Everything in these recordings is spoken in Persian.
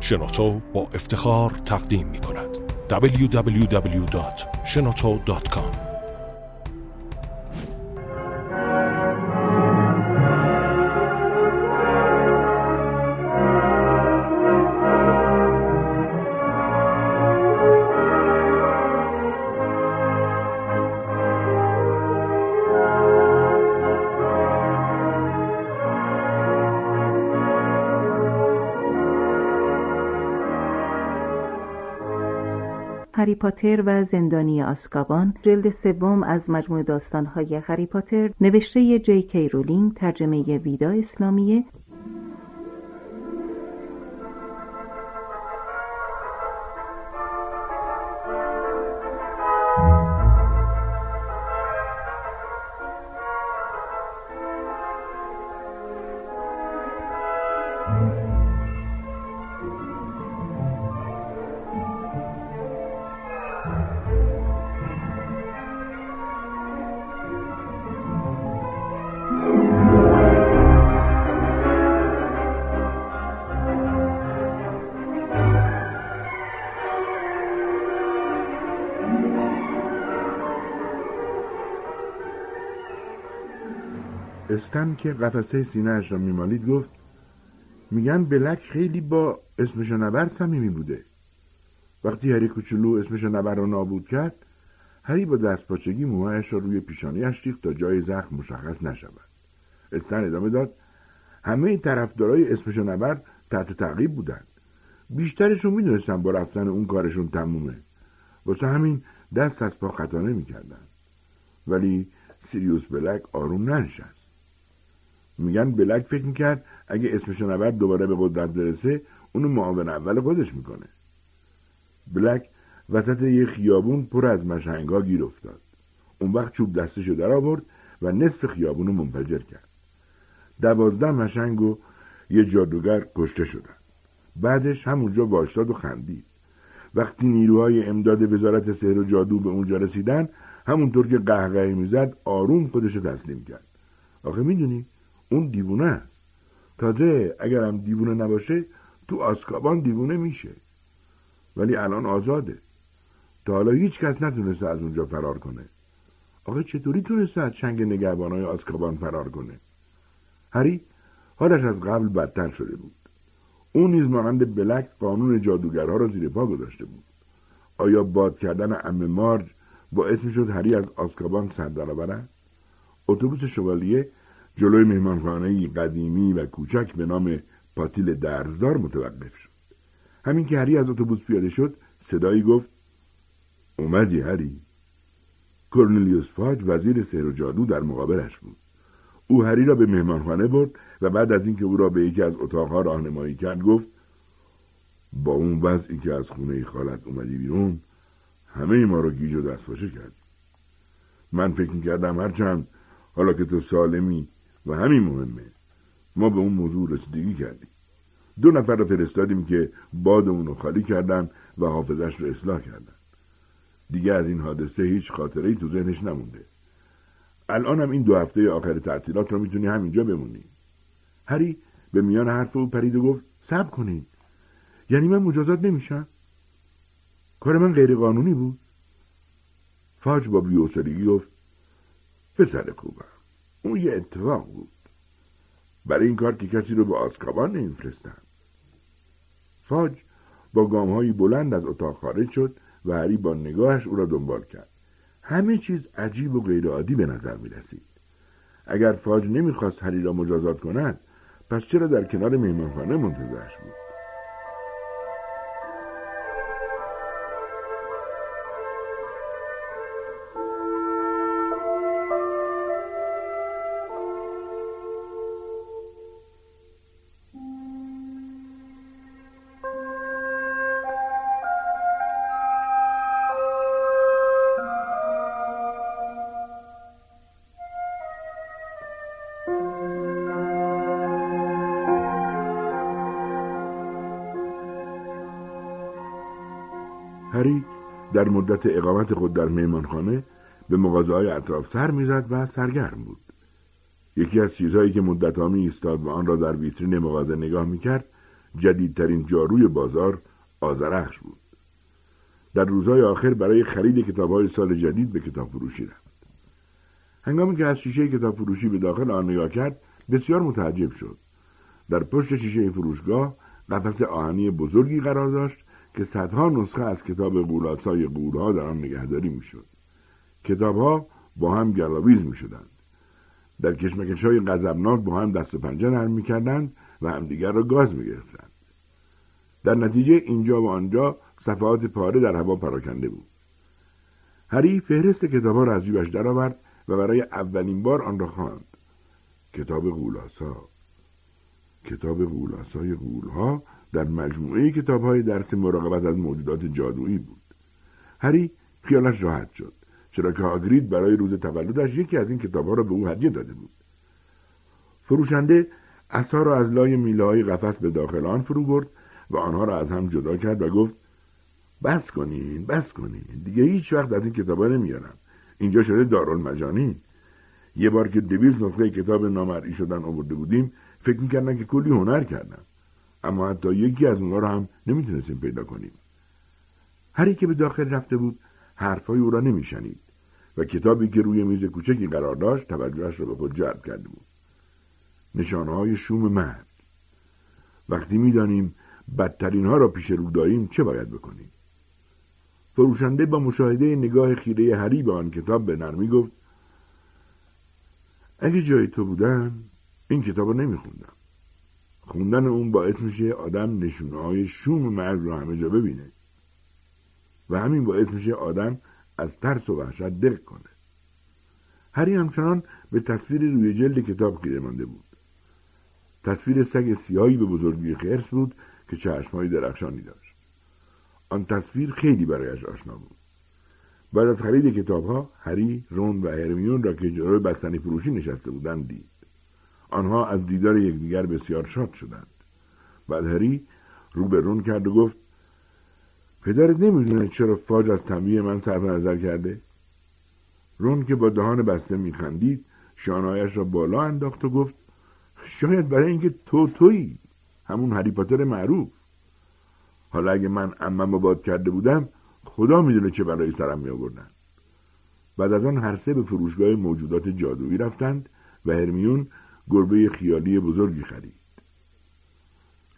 شنوتو با افتخار تقدیم می کند www.shenoto.com پاتر و زندانی آسکابان جلد سوم از مجموع داستانهای هری پاتر نوشته جی کی رولینگ ترجمه ویدا اسلامیه استن که قفسه سینهاش را میمالید گفت میگن بلک خیلی با اسمش نبر صمیمی بوده. وقتی هری کوچولو اسمش نبر رو نابود کرد هری با دست پاچگی موهایش را روی پیشانیش ریخت تا جای زخم مشخص نشود. استن ادامه داد همه طرفدارای اسمش نبر تحت تعقیب بودند. بیشترشون می‌دونستن با رفتن اون کارشون تمومه. واسه همین دست از پا خطا نمی‌کردن. ولی سیریوس بلک آروم ننشست. میگن بلک فکر می‌کرد اگه اسمش نبرد دوباره به قدرت برسه اونو معاون اول خودش می‌کنه. بلک وسط یه خیابون پر از مشنگا گیر افتاد. اون وقت چوب دستشو در آورد و نصف خیابون رو منفجر کرد. دوازده مشنگ و یه جادوگر کشته شدن. بعدش همونجا واشتاد و خندید. وقتی نیروهای امداد وزارت سحر و جادو به اونجا رسیدن همونطور که قهقهی می‌زد آروم خودش تسلیم کرد. آخه می‌دونی اون دیوونه. است تازه اگر هم دیوونه نباشه تو آسکابان دیوونه میشه. ولی الان آزاده. تا حالا هیچ کس نتونسته از اونجا فرار کنه. آخه چطوری تونسته از چنگ نگهبانای آسکابان فرار کنه؟ هری حالش از قبل بدتر شده بود. اون نیز مانند بلک قانون جادوگرها را زیر پا گذاشته بود. آیا باد کردن ام مارج باعث شد هری از آسکابان سر درآورد اتوبوس شوالیه جلوی مهمانخانه قدیمی و کوچک به نام پاتیل درزدار متوقف شد. همین که هری از اتوبوس پیاده شد صدایی گفت اومدی هری. کرنلیوس فاج وزیر سحر و جادو در مقابلش بود. او هری را به مهمانخانه برد و بعد از اینکه او را به یکی از اتاقها راهنمایی کرد گفت با اون وضعی که از خونه خالت اومدی بیرون همه ما را گیج و دستپاچه کرد من فکر می‌کردم هرچند حالا که تو سالمی و همین مهمه. ما به اون موضوع رسیدگی کردیم. دو نفر رو فرستادیم که باد اونو خالی کردن و حافظش رو اصلاح کردن. دیگه از این حادثه هیچ خاطره ای تو ذهنش نمونده. الان هم این دو هفته آخر تعطیلات رو می‌تونی همینجا بمونی. هری به میان حرف او پرید و گفت صبر کنید یعنی من مجازات نمیشم؟ کار من غیر قانونی بود. فاج با بیوسرگی گفت پسر خوبم اون یه اتفاق بود. برای این کار که کسی رو به آسکابان نمیفرستن. فاج با گامهایی بلند از اتاق خارج شد و هری با نگاهش او را دنبال کرد. همه چیز عجیب و غیرعادی به نظر می رسید. اگر فاج نمی‌خواست هری را مجازات کند پس چرا در کنار مهمانخانه منتظرش بود؟ در مدت اقامت خود در میمانخانه به مغازه های اطراف سر می‌زد و سرگرم بود. یکی از چیزهایی که مدت می ایستاد و آن را در ویترین مغازه نگاه می‌کرد جدیدترین جاروی بازار آزرخش بود. در روزهای آخر برای خرید کتابهای سال جدید به کتاب فروشی رفت. هنگامی که از شیشه کتاب فروشی به داخل آن نگاه کرد بسیار متعجب شد. در پشت شیشه فروشگاه قفس آهنی بزرگی قرار داشت که صدها نسخه از کتاب قولاسای قولها در آن نگهداری می‌شد کتابها با هم گلاویز می شدند. در کشمکش های غضبناک با هم دست و پنجه نرم می کردند و همدیگر را گاز می گرفتند. در نتیجه اینجا و آنجا صفحات پاره در هوا پراکنده بود. هری فهرست کتابها را از جیبش درآورد و برای اولین بار آن را خواند. کتاب غولاسا کتاب غولاسای غولها در مجموعه کتاب های درس مراقبت از موجودات جادویی بود. هری خیالش راحت شد. چرا که هاگرید برای روز تولدش یکی از این کتابها را به او هدیه داده بود فروشنده اصها را از لای میله های قفس به داخل آن فرو برد و آنها را از هم جدا کرد و گفت بس کنین بس کنین دیگه هیچ وقت از این کتابا نمیارم اینجا شده دارالمجانین یه بار که دویست نسخه کتاب نامرئی شدن آورده بودیم فکر می‌کردن که کلی هنر کردن اما حتی یکی از اونها را هم نمی‌تونستیم پیدا کنیم. هری که به داخل رفته بود حرفهای او را نمیشنید و کتابی که روی میز کوچکی قرار داشت توجهش را به خود جلب کرده بود. نشانهای شوم مرگ وقتی می‌دانیم بدترین ها را پیش رو داریم چه باید بکنیم؟ فروشنده با مشاهده نگاه خیره هری به آن کتاب به نرمی گفت اگه جای تو بودم این کتاب رو نمیخوندم. خوندن اون باعث میشه آدم نشونه های شوم مرگ رو همه جا ببینه. و همین باعث میشه آدم از ترس و وحشت درک کنه. هری همچنان به تصویر روی جلد کتاب خیره مانده بود. تصویر سگ سیاهی به بزرگی خرس بود که چشمهای درخشانی داشت. آن تصویر خیلی برایش آشنا بود. بعد از خرید کتابها هری رون و هرمیون را که جلوی بستنی فروشی نشسته بودند دید. آنها از دیدار یکدیگر بسیار شاد شدند. بعد هری رو به رون کرد و گفت پدرت نمی‌دونه چرا فاج از تنبیه من صرف نظر کرده؟ رون که با دهان بسته میخندید شانهایش را بالا انداخت و گفت شاید برای اینکه تو تویی همون هری پاتر معروف. حالا اگه من امم باد کرده بودم خدا می‌دونه چه برای سرم می آوردن. بعد از آن هر سه به فروشگاه موجودات جادویی رفتند و هرمیون گربه خیالی بزرگی خرید.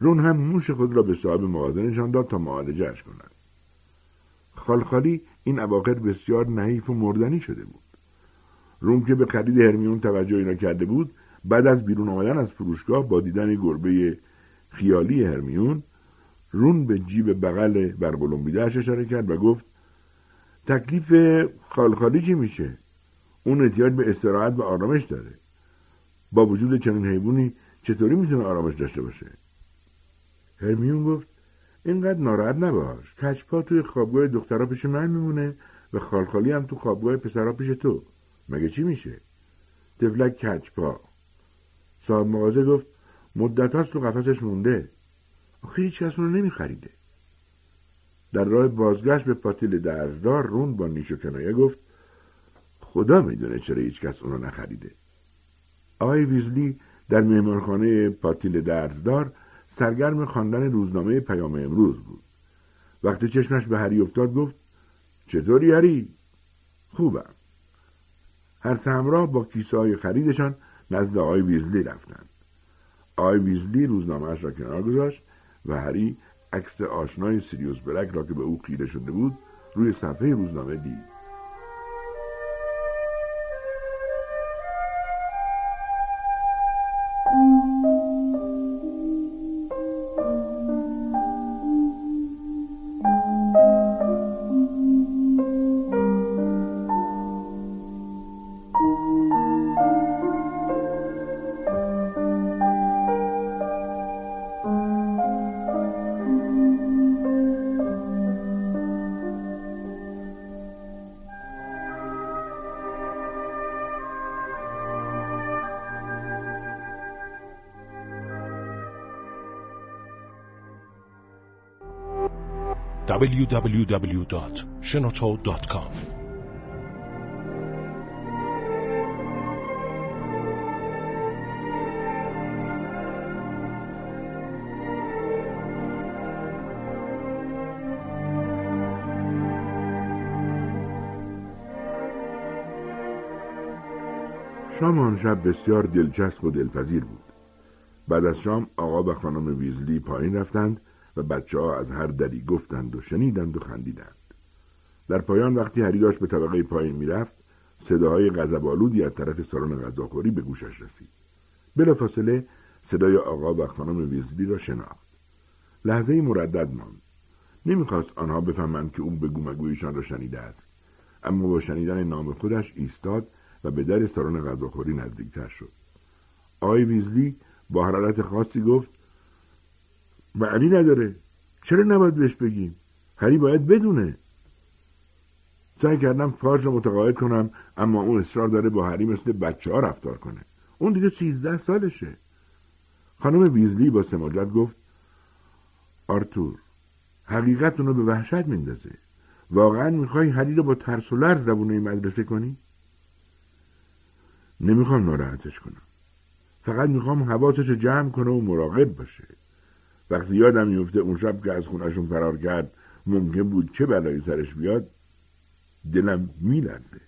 رون هم موش خود را به صاحب مغازه نشان داد تا معالجهش کند. خالخالی این اواخر بسیار نحیف و مردنی شده بود روم که به خرید هرمیون توجهی نکرده بود بعد از بیرون آمدن از فروشگاه با دیدن گربه خیالی هرمیون رون به جیب بغل برگلومبیدهاش اشاره کرد و گفت تکلیف خالخالی چی میشه اون احتیاج به استراحت و آرامش داره با وجود چنین حیوانی چطوری می‌تونه آرامش داشته باشه؟ هرمیون گفت اینقدر ناراحت نباش. کچپا توی خوابگاه دخترها پیش من میمونه و خالخالی هم تو خوابگاه پسرها پیش تو. مگه چی میشه؟ تفلک کچپا صاحب مغازه گفت مدت هاست تو قفسش مونده. آخه هیچ کس اونو نمیخریده. در راه بازگشت به پاتیل درزدار رون با نیش و کنایه گفت خدا می‌دونه چرا هیچ کس اونو نخریده. آقای ویزلی در مهمانخانه پاتیل درزدار سرگرم خواندن روزنامه پیام امروز بود. وقتی چشمش به هری افتاد گفت چطوری هری؟ خوبم. هر همراه با کیسه های خریدشان نزد آقای ویزلی رفتند. آقای ویزلی روزنامهاش را کنار گذاشت و هری عکس آشنای سیریوس بلک را که به او خیره شده بود روی صفحه روزنامه دید. www.shenoto.com شام آن شب بسیار دلچسب و دلپذیر بود. بعد از شام آقا و خانم ویزلی پایین رفتند و بچه ها از هر دری گفتند و شنیدند و خندیدند. در پایان وقتی هری داشت به طبقه پایین می‌رفت صداهای غضبآلودی از طرف سالن غذاخوری به گوشش رسید. بلافاصله صدای آقا و خانم ویزلی را شناخت. لحظه مردد ماند. نمی‌خواست آنها بفهمند که او به گومگویشان را شنیده است اما با شنیدن نام خودش ایستاد و به در سالن غذاخوری نزدیکتر شد. آقای ویزلی با حرارت خاصی گفت معنی نداره. چرا نباید بهش بگیم؟ هری باید بدونه. سعی کردم فاج رو متقاعد کنم اما اون اصرار داره با هری مثل بچه ها رفتار کنه. اون دیگه سیزده سالشه. خانم ویزلی با سماجت گفت آرتور حقیقت اونو به وحشت میندازه. واقعا می‌خوای هری رو با ترس و لرز زبونه مدرسه کنی؟ نمی‌خوام ناراحتش کنم. فقط می‌خوام حواسش رو جمع کنه و مراقب باشه. وقتی یادم میفته اون شب که از خونشون فرار کرد ممکن بود چه بلایی سرش بیاد؟ دلم میلرزه.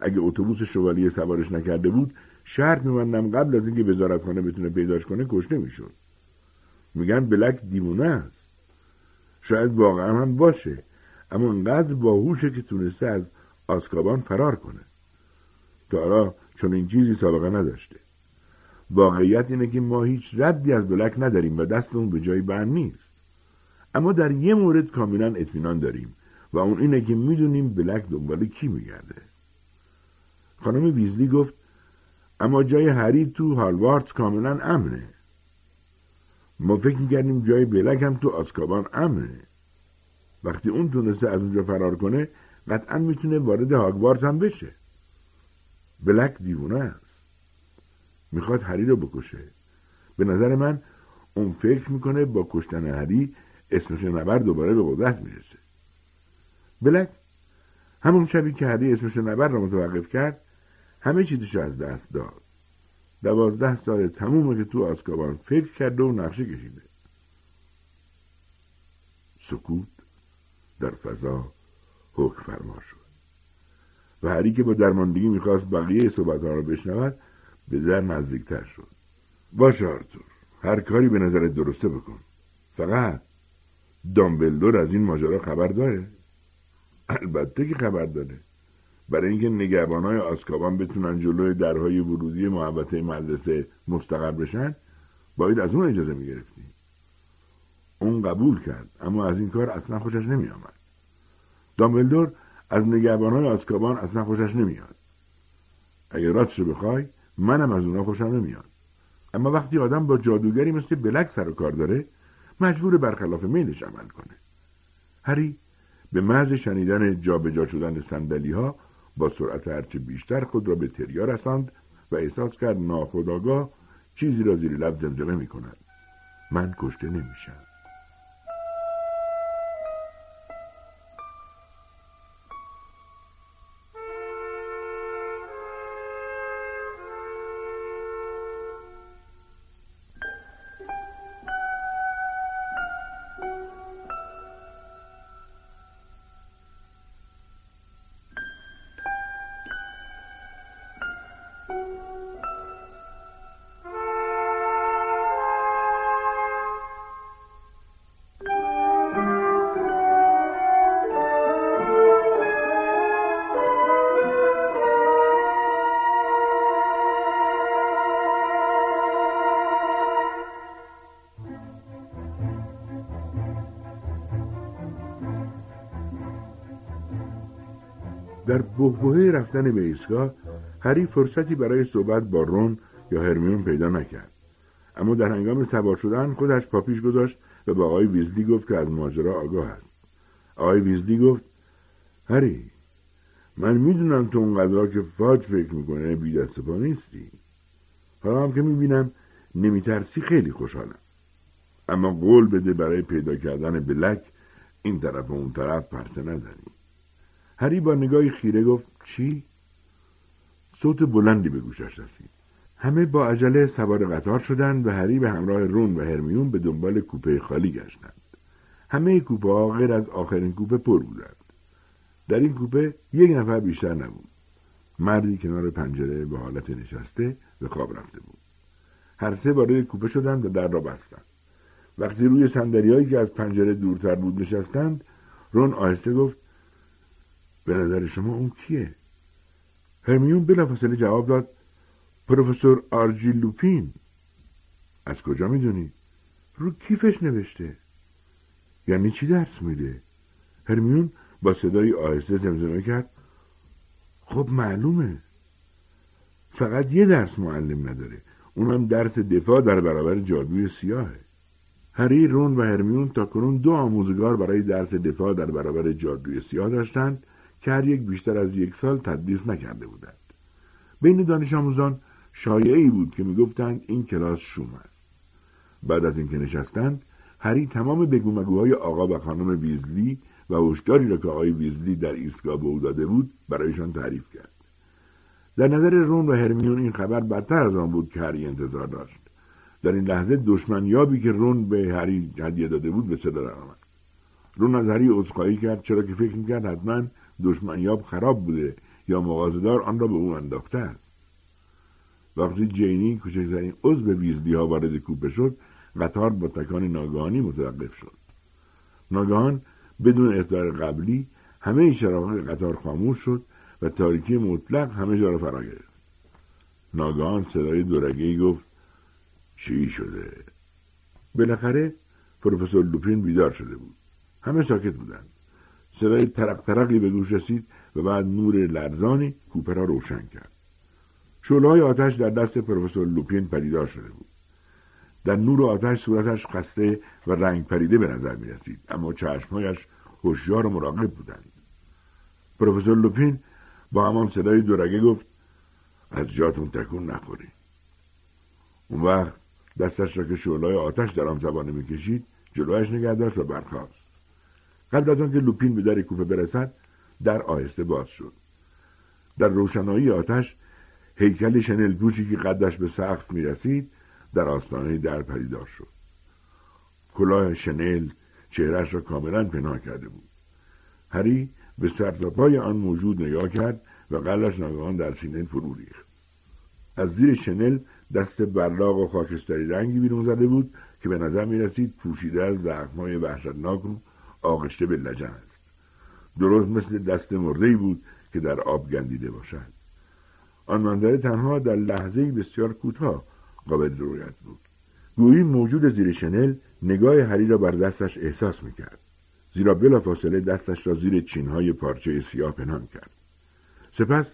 اگه اتوبوس شوالیه سوارش نکرده بود شرط میبندم قبل از اینکه وزارتخانه بتونه پیداش کنه کشته می‌شد. میگن بلک دیوونه است. شاید واقعا هم باشه اما انقدر باهوشه که تونسته از آسکابان فرار کنه. تا حالا چون این چیزی سابقه نداشته. واقعیت اینه که ما هیچ ردی از بلک نداریم و دستمون به جای بند نیست. اما در یه مورد کاملا اطمینان داریم و اون اینه که می‌دونیم بلک دنبال کی میگرده. خانم ویزلی گفت اما جای هری تو هالوارد کاملا امنه. ما فکر می‌کردیم جای بلک هم تو آسکابان امنه. وقتی اون تونسته از اونجا فرار کنه قطعا می‌تونه وارد هاگوارت هم بشه. بلک دیوونه است. می‌خواد هری رو بکشه. به نظر من اون فکر می‌کنه با کشتن هری اسمش نبر دوباره به قدرت می‌رسه. بلک همون شبی که هری اسمش نبر را متوقف کرد همه چیزش از دست داد. دوازده سال تمومه که تو آسکابان فکر کرده و نقشه کشیده. سکوت در فضا حکم فرما شد. و هری که با درماندگی می‌خواست بقیه صحبتها را بشنود به در نزدیکتر شد. باشه آرتور هر کاری به نظر درسته بکن. فقط دامبلدور از این ماجرا خبر داره؟ البته که خبر داره. برای اینکه نگهبانهای آسکابان بتونن جلوی درهای ورودی محبته مدرسه مستقر بشن باید از اون اجازه می‌گرفتیم. اون قبول کرد اما از این کار اصلا خوشش نمیآمد. دامبلدور از نگهبانهای آسکابان اصلا خوشش نمیاد اگر راستشو بخوای منم از اونا خوشم نمیاد اما وقتی آدم با جادوگری مثل بلک سر و کار داره مجبور برخلاف میلش عمل کنه هری به محض شنیدن جابجا شدن سندلی ها با سرعت هرچه بیشتر خود را به تریا رساند و احساس کرد ناخداگاه چیزی را زیر لب زمزمه می کند. من کشته نمیشم. بهبهه رفتن به ایستگاه هری فرصتی برای صحبت با رون یا هرمیون پیدا نکرد. اما در هنگام سوار شدن خودش پاپیش گذاشت و به آقای ویزلی گفت که از ماجرا آگاه است. آقای ویزلی گفت هری من می‌دونم تو اونقدرها که فاج فکر می‌کنه بی دست نیستی. حالا هم که می‌بینم نمیترسی خیلی خوشحالم. اما قول بده برای پیدا کردن بلک این طرف و اون طرف نداریم هری با نگاهی خیره گفت چی؟ صوت بلندی به گوشش رسید. همه با عجله سوار قطار شدند و هری به همراه رون و هرمیون به دنبال کوپه خالی گشتند. همه کوپه ها غیر از آخرین کوپه پر بودند. در این کوپه یک نفر بیشتر نبود. مردی کنار پنجره به حالت نشسته به خواب رفته بود هر سه وارد کوپه شدند و در را بستند وقتی روی صندلیهایی که از پنجره دورتر بود نشستند رون آهسته گفت به نظر شما اون کیه؟ هرمیون بلافاصله جواب داد پروفسور آرجی لوپین. از کجا می‌دونی؟ رو کیفش نوشته. یعنی چی درس میده؟ هرمیون با صدای آهسته زمزمه کرد. خب معلومه. فقط یه درس معلم نداره. اونم درس دفاع در برابر جادوی سیاهه. هری رون و هرمیون تا کنون دو آموزگار برای درس دفاع در برابر جادوی سیاه داشتند. که هر یک بیشتر از یک سال تدریس نکرده بودند. بین دانش آموزان شایعی بود که می‌گفتند این کلاس شوم است. بعد از اینکه نشستند هری تمام بگومگوهای آقا و خانم ویزلی و هشداری را که آقای ویزلی در ایستگاه به او داده بود برایشان تعریف کرد. در نظر رون و هرمیون این خبر بدتر از آن بود که هری انتظار داشت. در این لحظه دشمنیابی که رون به هری هدیه داده بود به صدا درآمد رون از هری عذرخواهی کرد چرا که فکر می‌کرد حتما دشمنیاب خراب بوده یا مغازدار آن را به او انداخته است. وقتی جینی کوچکترین عضو ویزلی ها وارد کوپه شد قطار با تکان ناگهانی متوقف شد. ناگهان بدون اختار قبلی همه چراغهای قطار خاموش شد و تاریکی مطلق همه جا را فرا گرفت. ناگهان صدای دورگهای گفت چی شده؟ بالاخره پروفسور لوپین بیدار شده بود. همه ساکت بودند. صدای ترق ترقی به گوش رسید و بعد نور لرزانی کوپه را روشن کرد. شعلههای آتش در دست پروفسور لوپین پدیدار شده بود. در نور آتش صورتش خسته و رنگ پریده به نظر می رسید اما چشمهایش هوشیار و مراقب بودند. پروفسور لوپین با همان صدای دورگه گفت از جاتون تکون نخورید اون وقت دستش را که شعلههای آتش در آن زبانه می‌کشید جلویش نگه داشت و برخاست. قبل از آنکه لوپین به در کوفه برسد در آهسته باز شد. در روشنایی آتش هیکل شنل پوشی که قدش به سقف می‌رسید در آستانه در پدیدار شد. کلاه شنل چهرش را کاملا پنهان کرده بود. هری به سرتاپای آن موجود نگاه کرد و قلش ناگهان در سینه فرو ریخت. از زیر شنل دست براق و خاکستری رنگی بیرون زده بود که به نظر می رسید پوشیده از زخمهای وحشتناک آغشته به لجن است. درست مثل دست مرده بود که در آب گندیده باشد. آن منظره تنها در لحظه بسیار کوتاه قابل رویت بود. گویی موجود زیر شنل نگاه هری را بر دستش احساس می‌کرد. زیرا بلافاصله دستش را زیر چینهای پارچه سیاه پنهان کرد. سپس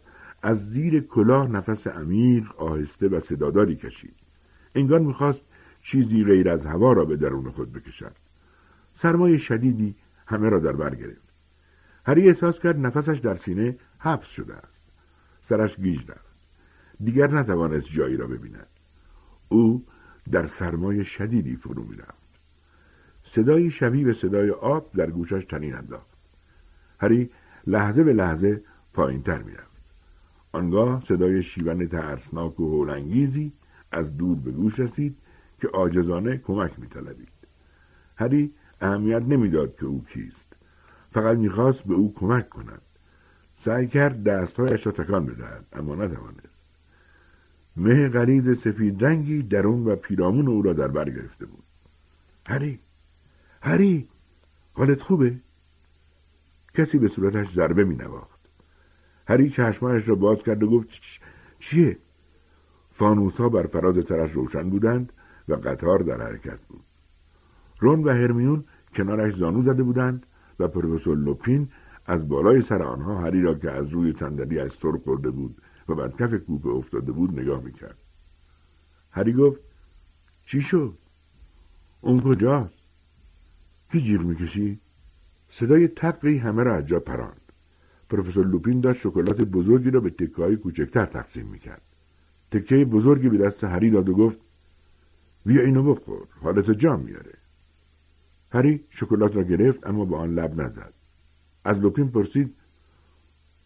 از زیر کلاه نفس عمیق آهسته و صداداری کشید. انگار می‌خواست چیزی غیر از هوا را به درون خود بکشد. سرمایه شدیدی همه را در بر گرفت. هری احساس کرد نفسش در سینه حبس شده است. سرش گیج رفت. دیگر نتوانست جایی را ببیند. او در سرمایه شدیدی فرو می‌رفت. صدایی شبیه به صدای آب در گوشش تنین انداخت. هری لحظه به لحظه پایینتر می‌رفت. آنگاه صدای شیون ترسناک و هولانگیزی از دور به گوش رسید که آجزانه کمک میطلبید. هری اهمیت نمی‌داد که او کیست. فقط می‌خواست به او کمک کند. سعی کرد دستهایش را تکان بدهد اما نتوانست. مه غریز سفید رنگی درون و پیرامون او را در بر گرفته بود. هری هری حالت خوبه؟ کسی به صورتش ضربه می نواخت هری چشمانش را باز کرد و گفت چیه؟ فانوس ها بر فراز ترش روشن بودند و قطار در حرکت بود. رون و هرمیون کنارش زانو زده بودند و پروفسور لوپین از بالای سر آنها هری را که از روی صندلی از سر خورده بود و بر کف کوپه افتاده بود نگاه می‌کرد. هری گفت چی شد؟ اون کجاست؟ کی جیغ می‌کشی؟ صدای تقی همه را از جا پراند. پروفسور لوپین داشت شکلات بزرگی را به تکه های کوچکتر تقسیم می‌کرد. تکه بزرگی به دست هری داد و گفت بیا اینو بخور حالت جام میاره هری شکلات را گرفت اما به آن لب نزد. از لوپین پرسید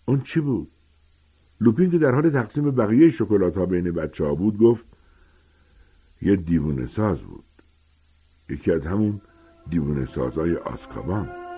اون چی بود؟ لوپین که در حال تقسیم بقیه شکلات ها بین بچه ها بود گفت یه دیوونه ساز بود. یکی از همون دیوونه سازای آسکابان.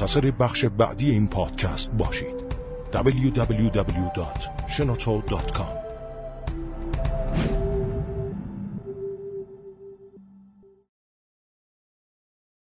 منتظر بخش بعدی این پادکست باشید. www.shenoto.com